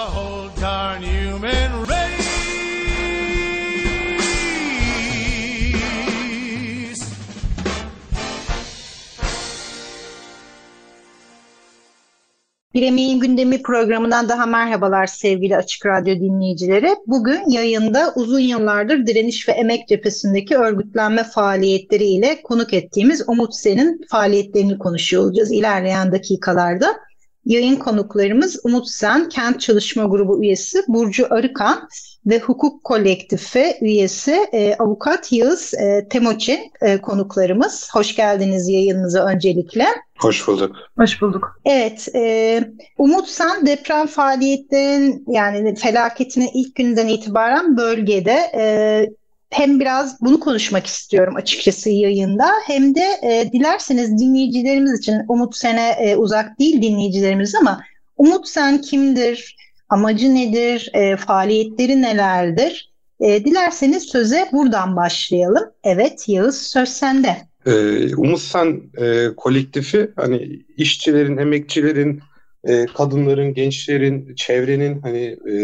the whole darn human race. Bir Emeğin Gündemi programından daha merhabalar sevgili Açık Radyo dinleyicileri. Bugün yayında uzun yıllardır direniş ve emek cephesindeki örgütlenme faaliyetleri ile konuk ettiğimiz Umut Sen'in faaliyetlerini konuşuyor olacağız ilerleyen dakikalarda. Yayın konuklarımız Umut Sen, Kent Çalışma Grubu üyesi Burcu Arıkan ve Hukuk Kolektifi üyesi e, Avukat Yağız e, Temoçin e, konuklarımız. Hoş geldiniz yayınımıza öncelikle. Hoş bulduk. Hoş bulduk. Evet, e, Umut sen deprem faaliyetlerin yani felaketinin ilk günden itibaren bölgede e, hem biraz bunu konuşmak istiyorum açıkçası yayında hem de e, dilerseniz dinleyicilerimiz için Umut Sen'e e, uzak değil dinleyicilerimiz ama Umut Sen kimdir, amacı nedir, e, faaliyetleri nelerdir? E, dilerseniz söze buradan başlayalım. Evet Yağız söz sende. Ee, Umut Sen e, kolektifi hani işçilerin, emekçilerin, e, kadınların, gençlerin, çevrenin hani e,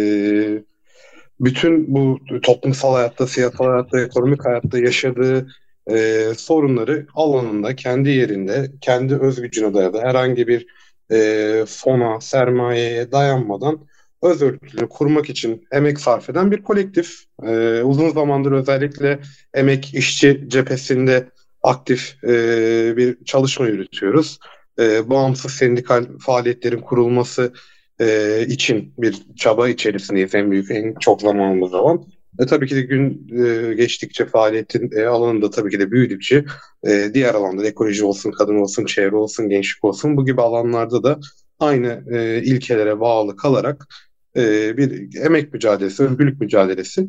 bütün bu toplumsal hayatta, siyasal hayatta, ekonomik hayatta yaşadığı e, sorunları alanında, kendi yerinde, kendi öz gücüne dayalı herhangi bir e, fona, sermayeye dayanmadan öz örgütünü kurmak için emek sarf eden bir kolektif. E, uzun zamandır özellikle emek işçi cephesinde aktif e, bir çalışma yürütüyoruz. E, bağımsız sendikal faaliyetlerin kurulması e, için bir çaba içerisindeyiz en büyük, en çok zamanımız olan. E, tabii ki de gün e, geçtikçe faaliyetin e, alanında tabii ki de büyüdükçe e, diğer alanda ekoloji olsun, kadın olsun, çevre olsun, gençlik olsun bu gibi alanlarda da aynı e, ilkelere bağlı kalarak e, bir emek mücadelesi, özgürlük mücadelesi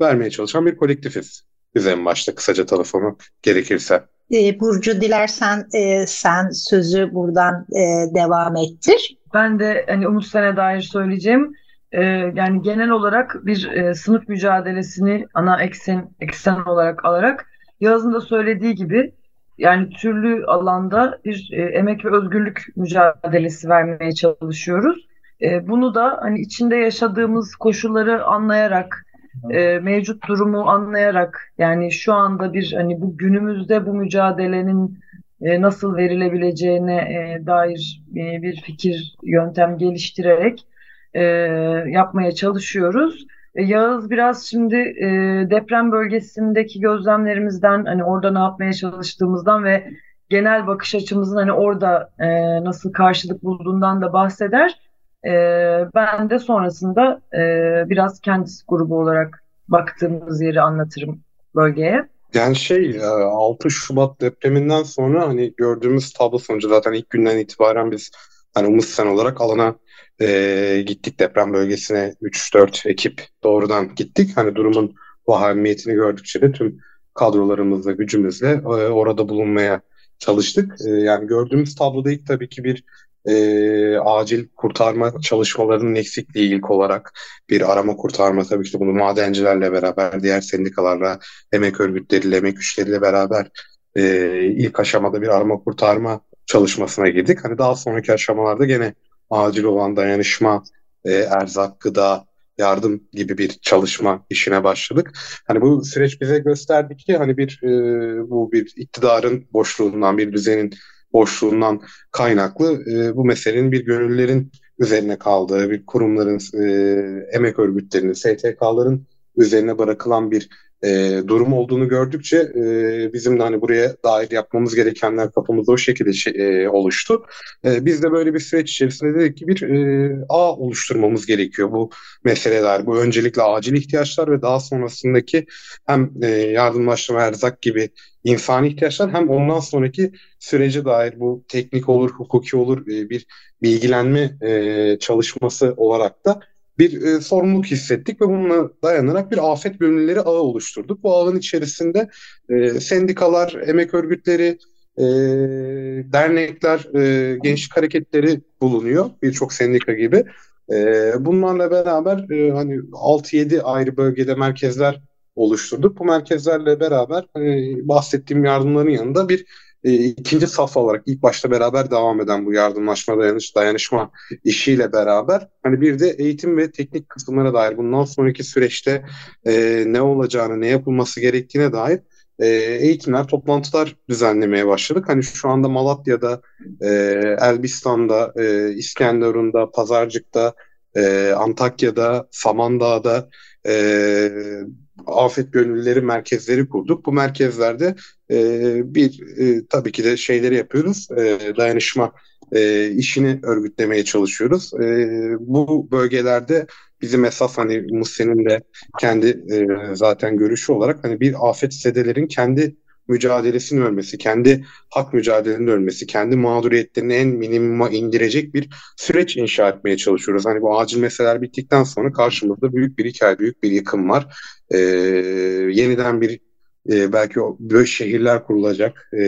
vermeye çalışan bir kolektifiz. Biz en başta kısaca tanıtmak gerekirse. E, Burcu dilersen e, sen sözü buradan e, devam ettir. Ben de hani Umut Sen'e dair söyleyeceğim. e, yani genel olarak bir e, sınıf mücadelesini ana eksen eksen olarak alarak Yağız'ın da söylediği gibi yani türlü alanda bir e, emek ve özgürlük mücadelesi vermeye çalışıyoruz. E, bunu da hani içinde yaşadığımız koşulları anlayarak e, mevcut durumu anlayarak yani şu anda bir hani bu günümüzde bu mücadelenin e, nasıl verilebileceğine e, dair e, bir fikir yöntem geliştirerek yapmaya çalışıyoruz. E, Yağız biraz şimdi deprem bölgesindeki gözlemlerimizden hani orada ne yapmaya çalıştığımızdan ve genel bakış açımızın hani orada nasıl karşılık bulduğundan da bahseder. Ben de sonrasında biraz kendisi grubu olarak baktığımız yeri anlatırım bölgeye. Yani şey 6 Şubat depreminden sonra hani gördüğümüz tablo sonucu zaten ilk günden itibaren biz hani Umut Sen olarak alana e, gittik deprem bölgesine 3-4 ekip doğrudan gittik. Hani durumun vahimiyetini gördükçe de tüm kadrolarımızla, gücümüzle e, orada bulunmaya çalıştık. E, yani gördüğümüz tabloda ilk tabii ki bir e, acil kurtarma çalışmalarının eksikliği ilk olarak bir arama kurtarma tabii ki bunu madencilerle beraber diğer sendikalarla emek örgütleriyle emek güçleriyle beraber e, ilk aşamada bir arama kurtarma çalışmasına girdik. Hani daha sonraki aşamalarda gene acil olan dayanışma, e, erzak, gıda, yardım gibi bir çalışma işine başladık. Hani bu süreç bize gösterdi ki hani bir e, bu bir iktidarın boşluğundan, bir düzenin boşluğundan kaynaklı e, bu meselenin bir gönüllerin üzerine kaldığı, bir kurumların, e, emek örgütlerinin, STK'ların üzerine bırakılan bir e, durum olduğunu gördükçe e, bizim de hani buraya dair yapmamız gerekenler kafamızda o şekilde şey, e, oluştu. E, biz de böyle bir süreç içerisinde dedik ki bir e, ağ oluşturmamız gerekiyor bu meseleler. Bu öncelikle acil ihtiyaçlar ve daha sonrasındaki hem e, yardımlaşma, erzak gibi insani ihtiyaçlar hem ondan sonraki sürece dair bu teknik olur, hukuki olur e, bir bilgilenme e, çalışması olarak da bir e, sorumluluk hissettik ve bununla dayanarak bir afet gönüllüleri ağı oluşturduk. Bu ağın içerisinde e, sendikalar, emek örgütleri, e, dernekler, e, gençlik hareketleri bulunuyor. Birçok sendika gibi. E, bunlarla beraber e, hani 6-7 ayrı bölgede merkezler oluşturduk. Bu merkezlerle beraber hani bahsettiğim yardımların yanında bir e, ikinci saf olarak ilk başta beraber devam eden bu yardımlaşma dayanış, dayanışma işiyle beraber hani bir de eğitim ve teknik kısımlara dair bundan sonraki süreçte e, ne olacağını, ne yapılması gerektiğine dair e, eğitimler, toplantılar düzenlemeye başladık. Hani şu anda Malatya'da, e, Elbistan'da, e, İskenderun'da, Pazarcık'ta, e, Antakya'da, Samandağ'da e, afet gönüllüleri merkezleri kurduk. Bu merkezlerde e, bir e, tabii ki de şeyleri yapıyoruz. E, dayanışma e, işini örgütlemeye çalışıyoruz. E, bu bölgelerde bizim esas hani Muse'nin de kendi e, zaten görüşü olarak hani bir afet sedelerin kendi mücadelesini ölmesi, kendi hak mücadelesini ölmesi, kendi mağduriyetlerini en minimuma indirecek bir süreç inşa etmeye çalışıyoruz. Hani bu acil meseleler bittikten sonra karşımızda büyük bir hikaye, büyük bir yıkım var. Ee, yeniden bir e, belki o, böyle şehirler kurulacak, e,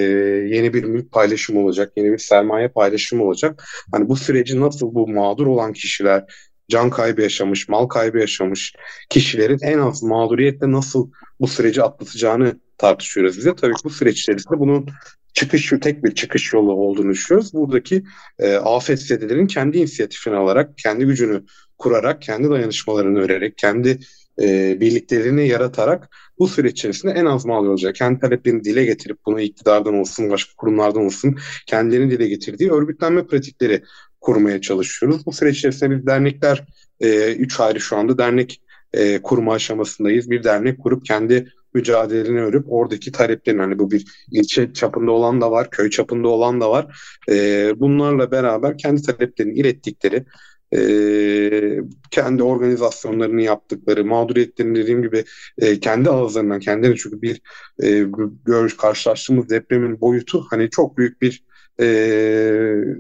yeni bir mülk paylaşımı olacak, yeni bir sermaye paylaşımı olacak. Hani bu süreci nasıl bu mağdur olan kişiler, can kaybı yaşamış, mal kaybı yaşamış kişilerin en az mağduriyetle nasıl bu süreci atlatacağını tartışıyoruz bize. Tabii bu süreç içerisinde bunun çıkış tek bir çıkış yolu olduğunu düşünüyoruz. Buradaki e, afet zedelerin kendi inisiyatifini alarak, kendi gücünü kurarak, kendi dayanışmalarını örerek, kendi e, birliklerini yaratarak bu süreç içerisinde en az mal olacak. Kendi taleplerini dile getirip bunu iktidardan olsun, başka kurumlardan olsun kendilerini dile getirdiği örgütlenme pratikleri kurmaya çalışıyoruz. Bu süreç içerisinde biz dernekler, e, üç ayrı şu anda dernek e, kurma aşamasındayız. Bir dernek kurup kendi mücadelelerini örüp oradaki taleplerini hani bu bir ilçe çapında olan da var, köy çapında olan da var. E, bunlarla beraber kendi taleplerini ilettikleri e, kendi organizasyonlarını yaptıkları, mağduriyetlerini dediğim gibi e, kendi ağızlarından, kendileri çünkü bir e, gör, karşılaştığımız depremin boyutu hani çok büyük bir e,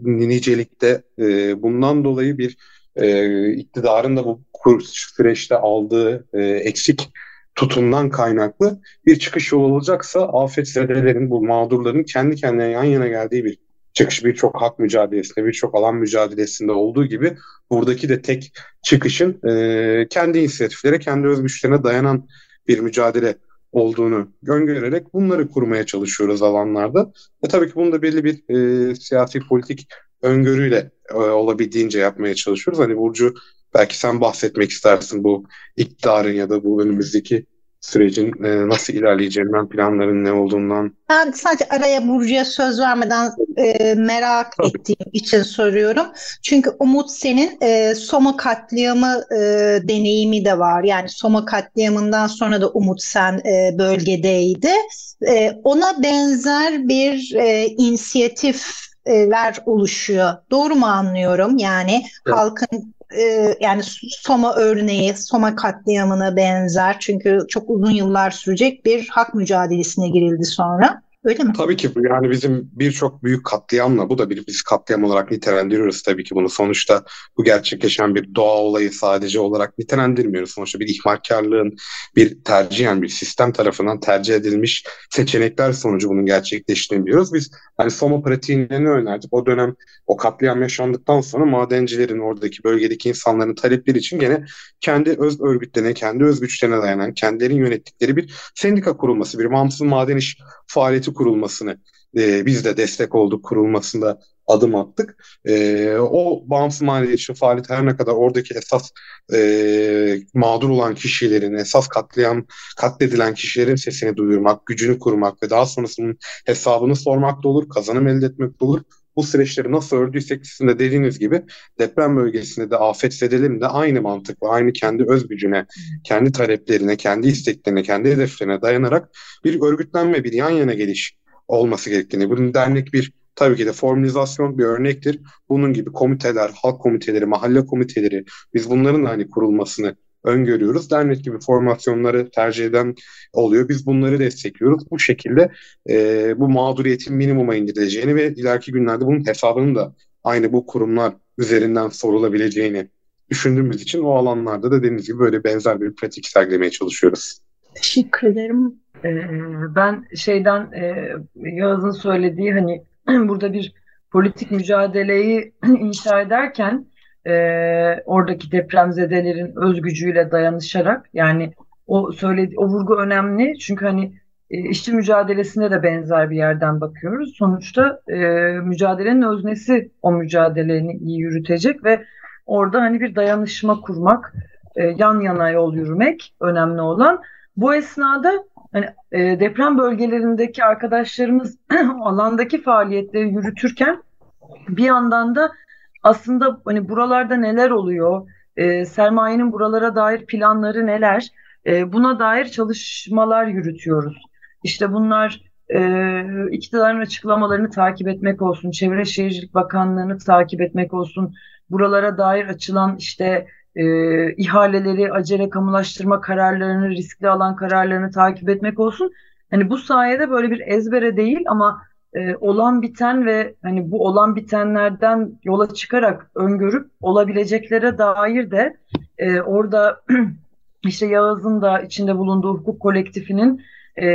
nicelikte. E, bundan dolayı bir e, iktidarın da bu süreçte aldığı e, eksik tutumdan kaynaklı bir çıkış yolu olacaksa afetzedelerin, bu mağdurların kendi kendine yan yana geldiği bir çıkış birçok hak mücadelesinde, birçok alan mücadelesinde olduğu gibi buradaki de tek çıkışın e, kendi inisiyatiflere, kendi özgüçlerine dayanan bir mücadele olduğunu öngörerek bunları kurmaya çalışıyoruz alanlarda. Ve tabii ki bunu da belli bir e, siyasi politik öngörüyle e, olabildiğince yapmaya çalışıyoruz. Hani Burcu belki sen bahsetmek istersin bu iktidarın ya da bu önümüzdeki sürecin e, nasıl ilerleyeceğinden, planların ne olduğundan. Ben sadece araya Burcu'ya söz vermeden e, merak Tabii. ettiğim için soruyorum. Çünkü Umut senin e, Soma katliamı e, deneyimi de var. Yani Soma katliamından sonra da Umut sen e, bölgedeydi. E, ona benzer bir e, inisiyatifler oluşuyor. Doğru mu anlıyorum? Yani evet. halkın e, yani Soma örneği, Soma katliamına benzer çünkü çok uzun yıllar sürecek bir hak mücadelesine girildi sonra. Öyle mi? Tabii ki yani bizim birçok büyük katliamla bu da bir biz katliam olarak nitelendiriyoruz tabii ki bunu. Sonuçta bu gerçekleşen bir doğa olayı sadece olarak nitelendirmiyoruz. Sonuçta bir ihmalkarlığın bir tercihen bir sistem tarafından tercih edilmiş seçenekler sonucu bunun gerçekleştiğini biliyoruz. Biz hani Soma pratiğini önerdik. O dönem o katliam yaşandıktan sonra madencilerin oradaki bölgedeki insanların talepleri için gene kendi öz örgütlerine, kendi öz güçlerine dayanan, kendilerinin yönettikleri bir sendika kurulması, bir bağımsız maden iş faaliyeti kurulmasını e, biz de destek olduk kurulmasında adım attık. E, o bağımsız maden için faaliyet her ne kadar oradaki esas e, mağdur olan kişilerin, esas katliam katledilen kişilerin sesini duyurmak, gücünü kurmak ve daha sonrasının hesabını sormak da olur, kazanım elde etmek de olur bu süreçleri nasıl ördüysek sizin de dediğiniz gibi deprem bölgesinde de afetzedelerin de aynı mantıkla, aynı kendi öz gücüne, kendi taleplerine, kendi isteklerine, kendi hedeflerine dayanarak bir örgütlenme, bir yan yana geliş olması gerektiğini, bunun dernek bir tabii ki de formülizasyon bir örnektir. Bunun gibi komiteler, halk komiteleri, mahalle komiteleri biz bunların hani kurulmasını öngörüyoruz. Dernek gibi formasyonları tercih eden oluyor. Biz bunları destekliyoruz. Bu şekilde e, bu mağduriyetin minimuma indirileceğini ve ileriki günlerde bunun hesabının da aynı bu kurumlar üzerinden sorulabileceğini düşündüğümüz için o alanlarda da dediğiniz gibi böyle benzer bir pratik sergilemeye çalışıyoruz. Teşekkür ederim. Ee, ben şeyden e, Yağız'ın söylediği hani burada bir politik mücadeleyi inşa ederken e, oradaki depremzedelerin öz gücüyle dayanışarak yani o söyledi o vurgu önemli çünkü hani e, işçi mücadelesine de benzer bir yerden bakıyoruz. Sonuçta e, mücadelenin öznesi o mücadeleni iyi yürütecek ve orada hani bir dayanışma kurmak, e, yan yana yol yürümek önemli olan. Bu esnada hani e, deprem bölgelerindeki arkadaşlarımız alandaki faaliyetleri yürütürken bir yandan da aslında hani buralarda neler oluyor, e, sermayenin buralara dair planları neler, e, buna dair çalışmalar yürütüyoruz. İşte bunlar e, iktidarın açıklamalarını takip etmek olsun, Çevre Şehircilik Bakanlığı'nı takip etmek olsun, buralara dair açılan işte e, ihaleleri, acele kamulaştırma kararlarını, riskli alan kararlarını takip etmek olsun. Hani bu sayede böyle bir ezbere değil ama e, olan biten ve hani bu olan bitenlerden yola çıkarak öngörüp olabileceklere dair de e, orada işte Yağız'ın da içinde bulunduğu hukuk kolektifinin e,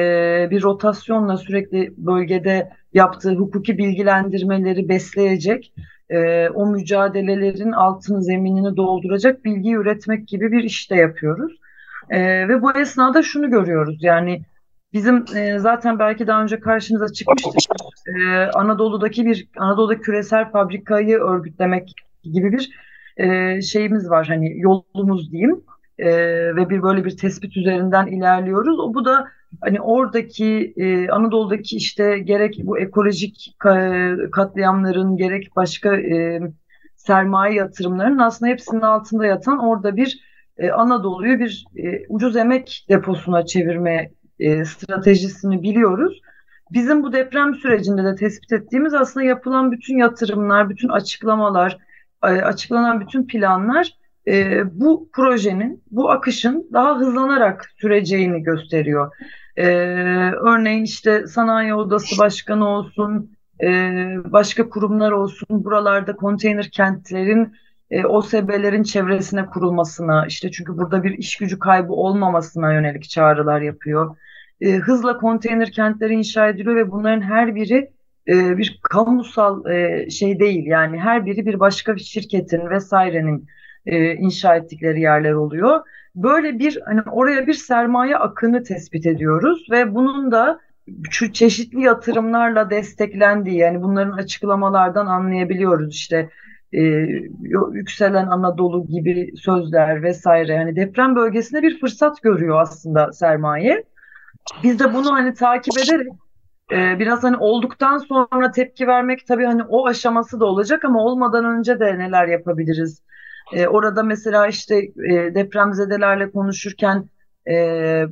bir rotasyonla sürekli bölgede yaptığı hukuki bilgilendirmeleri besleyecek, e, o mücadelelerin altını zeminini dolduracak bilgi üretmek gibi bir işte yapıyoruz. E, ve bu esnada şunu görüyoruz yani bizim e, zaten belki daha önce karşınıza çıkmıştı. E, Anadolu'daki bir Anadolu'da küresel fabrikayı örgütlemek gibi bir e, şeyimiz var. Hani yolumuz diyeyim. E, ve bir böyle bir tespit üzerinden ilerliyoruz. O bu da hani oradaki e, Anadolu'daki işte gerek bu ekolojik katliamların gerek başka e, sermaye yatırımlarının aslında hepsinin altında yatan orada bir e, Anadolu'yu bir e, ucuz emek deposuna çevirme e, stratejisini biliyoruz. Bizim bu deprem sürecinde de tespit ettiğimiz aslında yapılan bütün yatırımlar, bütün açıklamalar, e, açıklanan bütün planlar e, bu projenin, bu akışın daha hızlanarak süreceğini gösteriyor. E, örneğin işte sanayi odası başkanı olsun, e, başka kurumlar olsun, buralarda konteyner kentlerin e, OSB'lerin çevresine kurulmasına, işte çünkü burada bir iş gücü kaybı olmamasına yönelik çağrılar yapıyor. E, hızla konteyner kentleri inşa ediliyor ve bunların her biri e, bir kamusal e, şey değil. Yani her biri bir başka bir şirketin vesairenin e, inşa ettikleri yerler oluyor. Böyle bir hani oraya bir sermaye akını tespit ediyoruz ve bunun da şu çeşitli yatırımlarla desteklendiği yani bunların açıklamalardan anlayabiliyoruz işte e, yükselen Anadolu gibi sözler vesaire yani deprem bölgesinde bir fırsat görüyor aslında sermaye. Biz de bunu hani takip ederek e, biraz hani olduktan sonra tepki vermek tabii hani o aşaması da olacak ama olmadan önce de neler yapabiliriz e, orada mesela işte e, depremzedelerle konuşurken e,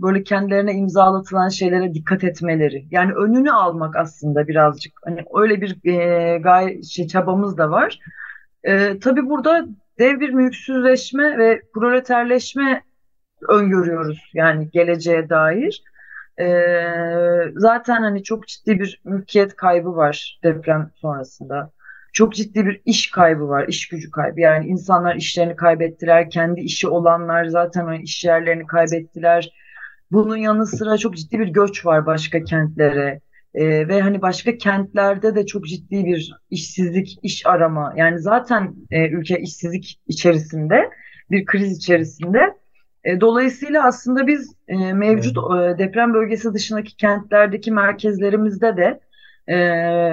böyle kendilerine imzalatılan şeylere dikkat etmeleri. Yani önünü almak aslında birazcık. Hani öyle bir e, gayet şey, çabamız da var. E, tabii burada dev bir mülksüzleşme ve proleterleşme öngörüyoruz yani geleceğe dair. E, zaten hani çok ciddi bir mülkiyet kaybı var deprem sonrasında çok ciddi bir iş kaybı var, iş gücü kaybı. Yani insanlar işlerini kaybettiler, kendi işi olanlar zaten o iş yerlerini kaybettiler. Bunun yanı sıra çok ciddi bir göç var başka kentlere. Ee, ve hani başka kentlerde de çok ciddi bir işsizlik, iş arama. Yani zaten e, ülke işsizlik içerisinde, bir kriz içerisinde. E, dolayısıyla aslında biz e, mevcut e, deprem bölgesi dışındaki kentlerdeki merkezlerimizde de e,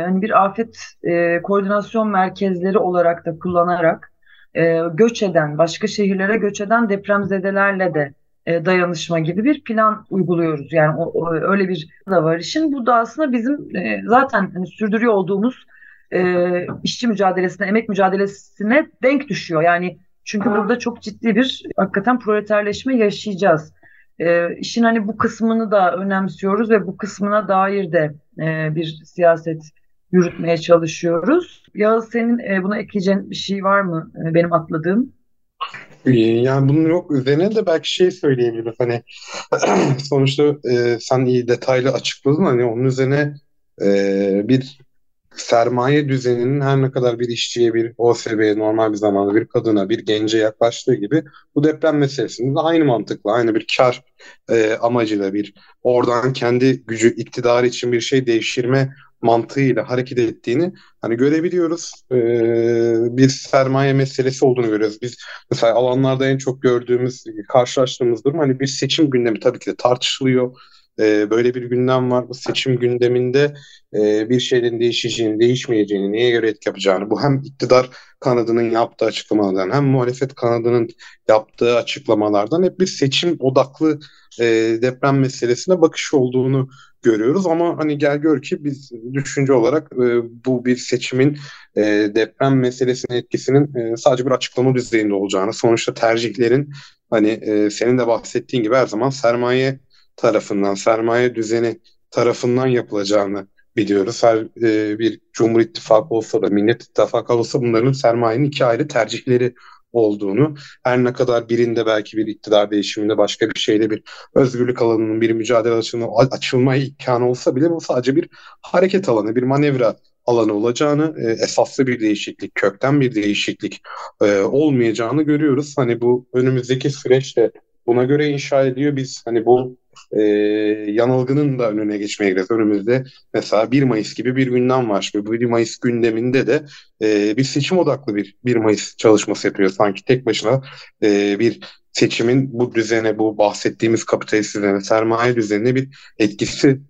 hani bir afet e, koordinasyon merkezleri olarak da kullanarak e, göç eden, başka şehirlere göç eden depremzedelerle de e, dayanışma gibi bir plan uyguluyoruz. Yani o, o, öyle bir da var işin. Bu da aslında bizim e, zaten hani sürdürüyor olduğumuz e, işçi mücadelesine, emek mücadelesine denk düşüyor. Yani çünkü burada çok ciddi bir hakikaten proleterleşme yaşayacağız. E, işin hani bu kısmını da önemsiyoruz ve bu kısmına dair de e, bir siyaset yürütmeye çalışıyoruz. Yağız senin e, buna ekleyeceğin bir şey var mı e, benim atladığım? Ee, yani bunun yok. Üzerine de belki şey söyleyebiliriz. Hani sonuçta e, sen iyi detaylı açıkladın. Hani onun üzerine e, bir sermaye düzeninin her ne kadar bir işçiye, bir OSB'ye, normal bir zamanda bir kadına, bir gence yaklaştığı gibi bu deprem meselesinde de aynı mantıkla, aynı bir kar e, amacıyla bir oradan kendi gücü, iktidarı için bir şey devşirme mantığıyla hareket ettiğini hani görebiliyoruz. Ee, bir sermaye meselesi olduğunu görüyoruz. Biz mesela alanlarda en çok gördüğümüz, karşılaştığımız durum hani bir seçim gündemi tabii ki de tartışılıyor. Ee, böyle bir gündem var. Bu seçim gündeminde e, bir şeylerin değişeceğini, değişmeyeceğini, neye göre etki yapacağını, bu hem iktidar kanadının yaptığı açıklamalardan hem muhalefet kanadının yaptığı açıklamalardan hep bir seçim odaklı e, deprem meselesine bakış olduğunu görüyoruz ama hani gel gör ki biz düşünce olarak e, bu bir seçimin e, deprem meselesinin etkisinin e, sadece bir açıklama düzeyinde olacağını, sonuçta tercihlerin hani e, senin de bahsettiğin gibi her zaman sermaye tarafından, sermaye düzeni tarafından yapılacağını biliyoruz. Her e, bir Cumhur İttifakı olsa da, Millet İttifakı olsa bunların sermayenin iki ayrı tercihleri olduğunu, her ne kadar birinde belki bir iktidar değişiminde başka bir şeyde bir özgürlük alanının, bir mücadele açılma, açılma imkanı olsa bile bu sadece bir hareket alanı, bir manevra alanı olacağını, e, esaslı bir değişiklik, kökten bir değişiklik e, olmayacağını görüyoruz. Hani bu önümüzdeki süreçte buna göre inşa ediyor. Biz hani bu e, yanılgının da önüne geçmeye gireceğiz. Önümüzde mesela 1 Mayıs gibi bir gündem var. Bu 1 Mayıs gündeminde de e, bir seçim odaklı bir 1 Mayıs çalışması yapıyor. Sanki tek başına e, bir seçimin bu düzene, bu bahsettiğimiz kapitalist düzene, sermaye düzenine bir etkisi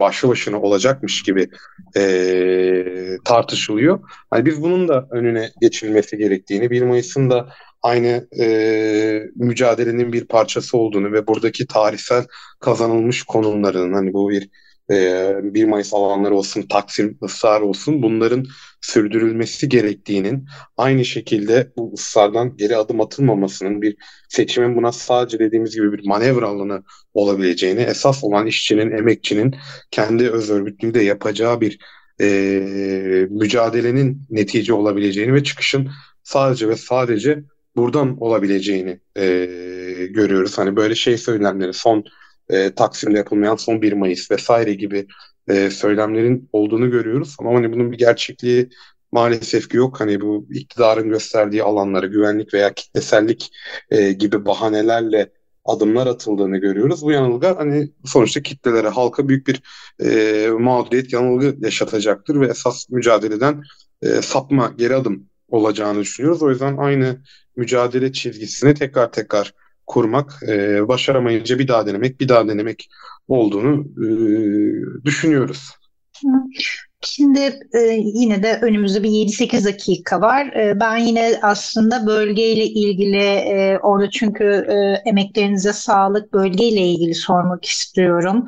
başlı başına olacakmış gibi e, tartışılıyor. Hani biz bunun da önüne geçilmesi gerektiğini, 1 Mayıs'ın da aynı e, mücadelenin bir parçası olduğunu ve buradaki tarihsel kazanılmış konumların hani bu bir e, 1 Mayıs alanları olsun, Taksim ısrar olsun bunların sürdürülmesi gerektiğinin aynı şekilde bu ısrardan geri adım atılmamasının bir seçimin buna sadece dediğimiz gibi bir manevra alanı olabileceğini, esas olan işçinin, emekçinin kendi öz örgütlüğünde yapacağı bir e, mücadelenin netice olabileceğini ve çıkışın sadece ve sadece buradan olabileceğini e, görüyoruz. Hani böyle şey söylemleri son e, Taksim'de yapılmayan son 1 Mayıs vesaire gibi e, söylemlerin olduğunu görüyoruz. Ama hani bunun bir gerçekliği maalesef ki yok. Hani bu iktidarın gösterdiği alanlara güvenlik veya kitlesellik e, gibi bahanelerle adımlar atıldığını görüyoruz. Bu yanılgı hani sonuçta kitlelere, halka büyük bir e, mağduriyet, yanılgı yaşatacaktır ve esas mücadeleden e, sapma, geri adım olacağını düşünüyoruz. O yüzden aynı mücadele çizgisini tekrar tekrar kurmak, e, başaramayınca bir daha denemek, bir daha denemek olduğunu e, düşünüyoruz. Şimdi e, yine de önümüzde bir 7-8 dakika var. E, ben yine aslında bölgeyle ilgili e, orada çünkü e, emeklerinize sağlık bölgeyle ilgili sormak istiyorum.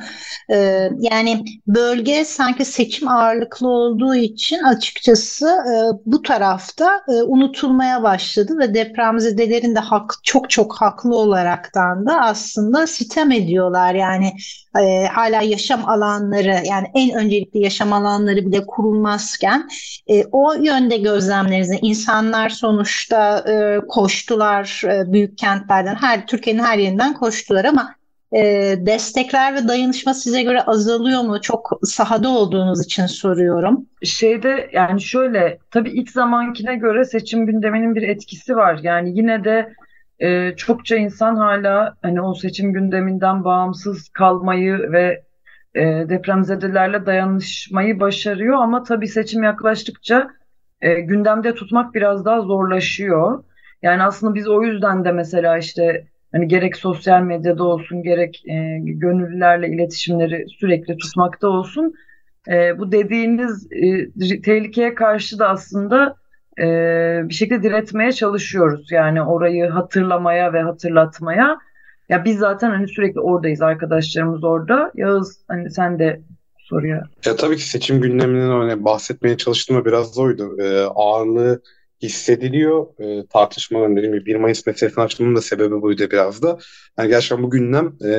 E, yani bölge sanki seçim ağırlıklı olduğu için açıkçası e, bu tarafta e, unutulmaya başladı ve depremzedelerin de hak, çok çok haklı olaraktan da aslında sitem ediyorlar. Yani e, hala yaşam alanları yani en öncelikli yaşam alanları bile kurulmazken e, o yönde gözlemlerinizi insanlar sonuçta e, koştular e, büyük kentlerden her Türkiye'nin her yerinden koştular ama e, destekler ve dayanışma size göre azalıyor mu? Çok sahada olduğunuz için soruyorum. Şeyde yani şöyle tabii ilk zamankine göre seçim gündeminin bir etkisi var. Yani yine de e, çokça insan hala hani o seçim gündeminden bağımsız kalmayı ve e, depremzedelerle dayanışmayı başarıyor ama tabii seçim yaklaştıkça e, gündemde tutmak biraz daha zorlaşıyor. Yani aslında biz o yüzden de mesela işte hani gerek sosyal medyada olsun gerek e, gönüllülerle iletişimleri sürekli tutmakta olsun e, bu dediğiniz e, tehlikeye karşı da aslında e, bir şekilde diretmeye çalışıyoruz. Yani orayı hatırlamaya ve hatırlatmaya. Ya biz zaten hani sürekli oradayız arkadaşlarımız orada. Yağız hani sen de soruya. Ya tabii ki seçim gündeminden öyle bahsetmeye çalıştığımda biraz oydu. Ee, ağırlığı hissediliyor. E, tartışmaların dediğim gibi 1 Mayıs meselesini açmamın da sebebi buydu biraz da. Yani gerçekten bu gündem e,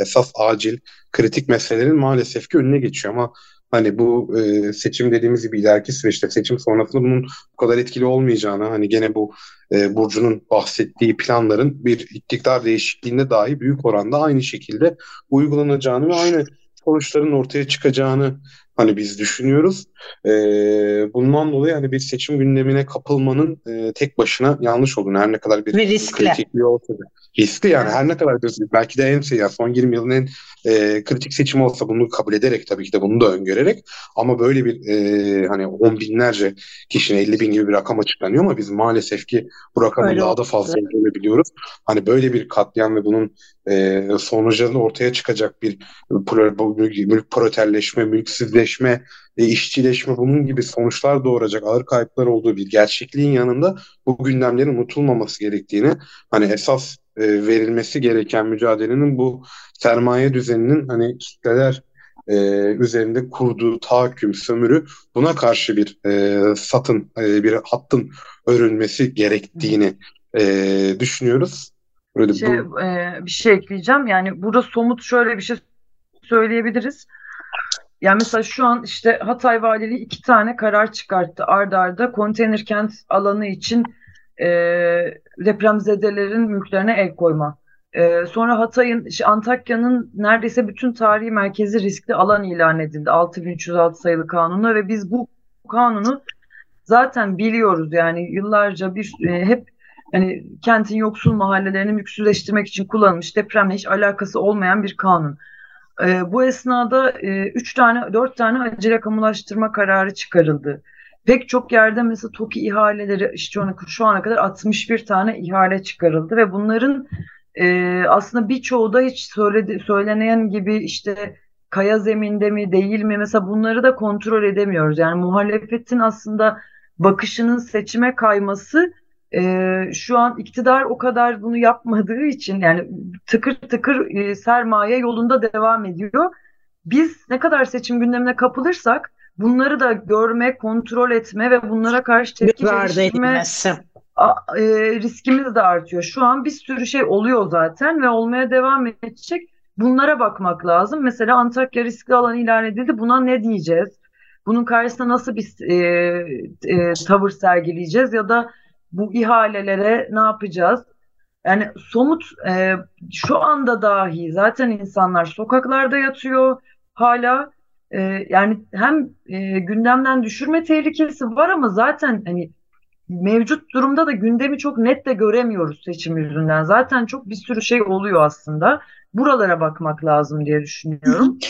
esas acil, kritik meselelerin maalesef ki önüne geçiyor ama hani bu e, seçim dediğimiz gibi ileriki süreçte seçim sonrasında bunun bu kadar etkili olmayacağını hani gene bu e, Burcu'nun bahsettiği planların bir iktidar değişikliğinde dahi büyük oranda aynı şekilde uygulanacağını ve aynı sonuçların ortaya çıkacağını hani biz düşünüyoruz. E, bundan dolayı hani bir seçim gündemine kapılmanın e, tek başına yanlış olduğunu her ne kadar bir Ve riskli. kritikliği olsa da. Riskli yani her ne kadar bir, belki de en şey son 20 yılın en e, kritik seçim olsa bunu kabul ederek tabii ki de bunu da öngörerek ama böyle bir e, hani on binlerce kişinin 50 bin gibi bir rakam açıklanıyor ama biz maalesef ki bu rakamın Öyle daha da fazla olduğunu biliyoruz. Hani böyle bir katliam ve bunun e, sonucunda ortaya çıkacak bir mülk, protelleşme, mülksüzleşme, e, işçileşme bunun gibi sonuçlar doğuracak ağır kayıplar olduğu bir gerçekliğin yanında bu gündemlerin unutulmaması gerektiğini hani esas e, verilmesi gereken mücadelenin bu sermaye düzeninin hani kitleler e, üzerinde kurduğu tahakküm, sömürü buna karşı bir e, satın, e, bir hattın örülmesi gerektiğini e, düşünüyoruz. Böyle Şey, bu, e, bir şey ekleyeceğim. Yani burada somut şöyle bir şey söyleyebiliriz. Yani mesela şu an işte Hatay Valiliği iki tane karar çıkarttı ard arda konteyner kent alanı için e, depremzedelerin mülklerine el koyma. E, sonra Hatay'ın, işte Antakya'nın neredeyse bütün tarihi merkezi riskli alan ilan edildi 6306 sayılı kanunla ve biz bu kanunu zaten biliyoruz yani yıllarca bir e, hep yani kentin yoksul mahallelerini mülksüzleştirmek için kullanılmış depremle hiç alakası olmayan bir kanun. E, bu esnada e, üç tane, dört tane acele kamulaştırma kararı çıkarıldı. Pek çok yerde mesela TOKİ ihaleleri işte şu ana kadar 61 tane ihale çıkarıldı ve bunların e, aslında birçoğu da hiç söyledi, söylenen gibi işte kaya zeminde mi değil mi mesela bunları da kontrol edemiyoruz. Yani muhalefetin aslında bakışının seçime kayması e, şu an iktidar o kadar bunu yapmadığı için yani tıkır tıkır e, sermaye yolunda devam ediyor. Biz ne kadar seçim gündemine kapılırsak bunları da görme, kontrol etme ve bunlara karşı tepki geliştirme e, riskimiz de artıyor. Şu an bir sürü şey oluyor zaten ve olmaya devam edecek. Bunlara bakmak lazım. Mesela Antakya riskli alan ilan edildi. Buna ne diyeceğiz? Bunun karşısında nasıl bir e, e, tavır sergileyeceğiz ya da bu ihalelere ne yapacağız? Yani somut e, şu anda dahi zaten insanlar sokaklarda yatıyor hala e, yani hem e, gündemden düşürme tehlikesi var ama zaten hani mevcut durumda da gündemi çok net de göremiyoruz seçim yüzünden. Zaten çok bir sürü şey oluyor aslında. Buralara bakmak lazım diye düşünüyorum.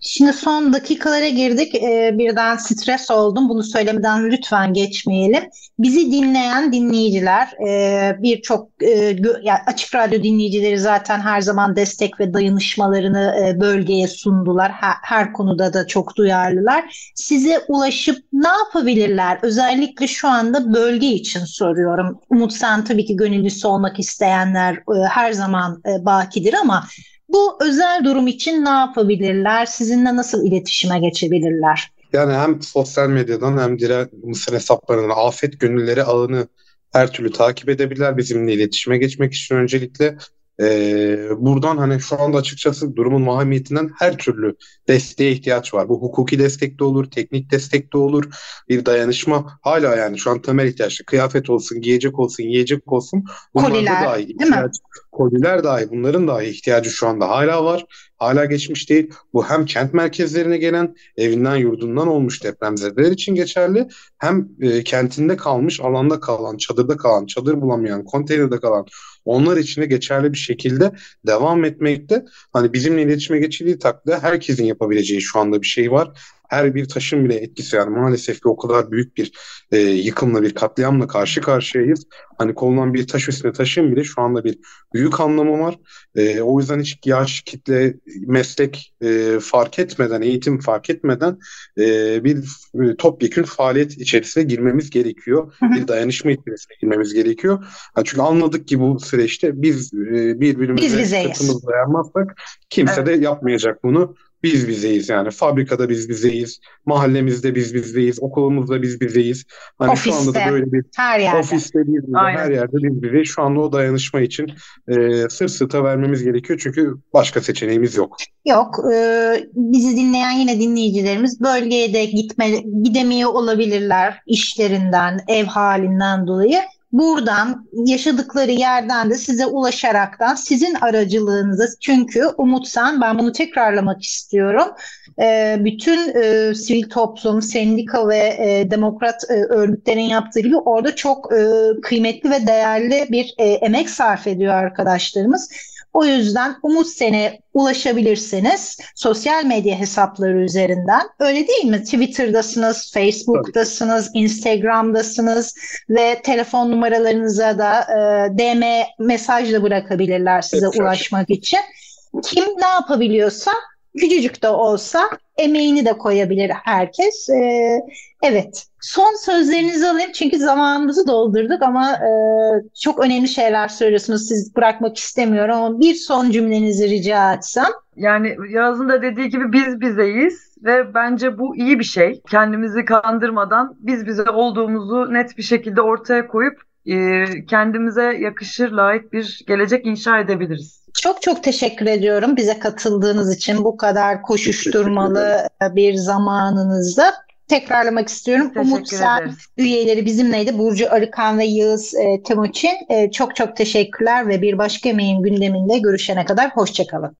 Şimdi son dakikalara girdik. Ee, birden stres oldum. Bunu söylemeden lütfen geçmeyelim. Bizi dinleyen dinleyiciler, e, birçok e, yani açık radyo dinleyicileri zaten her zaman destek ve dayanışmalarını e, bölgeye sundular. Her, her konuda da çok duyarlılar. Size ulaşıp ne yapabilirler? Özellikle şu anda bölge için soruyorum. Umut sen tabii ki gönüllüsü olmak isteyenler e, her zaman e, bakidir ama bu özel durum için ne yapabilirler? Sizinle nasıl iletişime geçebilirler? Yani hem sosyal medyadan hem diğer Mısır hesaplarından afet gönülleri ağını her türlü takip edebilirler. Bizimle iletişime geçmek için öncelikle ee, buradan hani şu anda açıkçası durumun vahimiyetinden her türlü desteğe ihtiyaç var. Bu hukuki destek de olur, teknik destek de olur, bir dayanışma hala yani şu an temel ihtiyaçlı. Kıyafet olsun, giyecek olsun, yiyecek olsun. Bunlarda Koliler, dahi değil mi? ihtiyaç, koliler dahi bunların dahi ihtiyacı şu anda hala var. Hala geçmiş değil. Bu hem kent merkezlerine gelen evinden yurdundan olmuş depremzedeler için geçerli. Hem e, kentinde kalmış, alanda kalan, çadırda kalan, çadır bulamayan, konteynerde kalan onlar için de geçerli bir şekilde devam etmekte. Hani bizimle iletişime geçildiği takdirde herkesin yapabileceği şu anda bir şey var. Her bir taşın bile etkisi yani maalesef ki o kadar büyük bir e, yıkımla bir katliamla karşı karşıyayız. Hani konulan bir taş üstüne taşın bile şu anda bir büyük anlamı var. E, o yüzden hiç yaş, kitle, meslek e, fark etmeden, eğitim fark etmeden e, bir e, topyekün faaliyet içerisine girmemiz gerekiyor. Bir dayanışma içerisine girmemiz gerekiyor. Ha, çünkü anladık ki bu süreçte biz e, birbirimize Biz bizeyiz. sırtımızı dayanmazsak kimse de yapmayacak bunu. Biz bizeyiz yani. Fabrikada biz bizeyiz. Mahallemizde biz bizeyiz. Okulumuzda biz bizeyiz. Hani şu anda da Ofiste. böyle bir Her yerde. ofiste biz bize, her yerde biz bize. Şu anda o dayanışma için e, sırt sırta vermemiz gerekiyor. Çünkü başka seçeneğimiz yok. Yok, e, bizi dinleyen yine dinleyicilerimiz bölgeye de gitme, gidemiyor olabilirler işlerinden, ev halinden dolayı. Buradan yaşadıkları yerden de size ulaşaraktan sizin aracılığınızı çünkü Umut sen ben bunu tekrarlamak istiyorum. E, bütün e, sivil toplum, sendika ve e, demokrat e, örgütlerin yaptığı gibi orada çok e, kıymetli ve değerli bir e, emek sarf ediyor arkadaşlarımız. O yüzden Umut Sen'e ulaşabilirsiniz sosyal medya hesapları üzerinden. Öyle değil mi? Twitter'dasınız, Facebook'tasınız, Instagram'dasınız ve telefon numaralarınıza da e, DM mesajla bırakabilirler size Evet, ulaşmak için. Kim ne yapabiliyorsa küçücük de olsa emeğini de koyabilir herkes. Ee, evet. Son sözlerinizi alayım çünkü zamanımızı doldurduk ama e, çok önemli şeyler söylüyorsunuz. Siz bırakmak istemiyorum ama bir son cümlenizi rica etsem. Yani Yağız'ın da dediği gibi biz bizeyiz ve bence bu iyi bir şey. Kendimizi kandırmadan biz bize olduğumuzu net bir şekilde ortaya koyup e, kendimize yakışır layık bir gelecek inşa edebiliriz. Çok çok teşekkür ediyorum bize katıldığınız için bu kadar koşuşturmalı bir zamanınızda. Tekrarlamak istiyorum. Umut Teşekkür Sen ederiz. üyeleri bizimleydi. Burcu Arıkan ve Yağız e, Temuçin. E, çok çok teşekkürler ve bir başka emeğin gündeminde görüşene kadar hoşçakalın.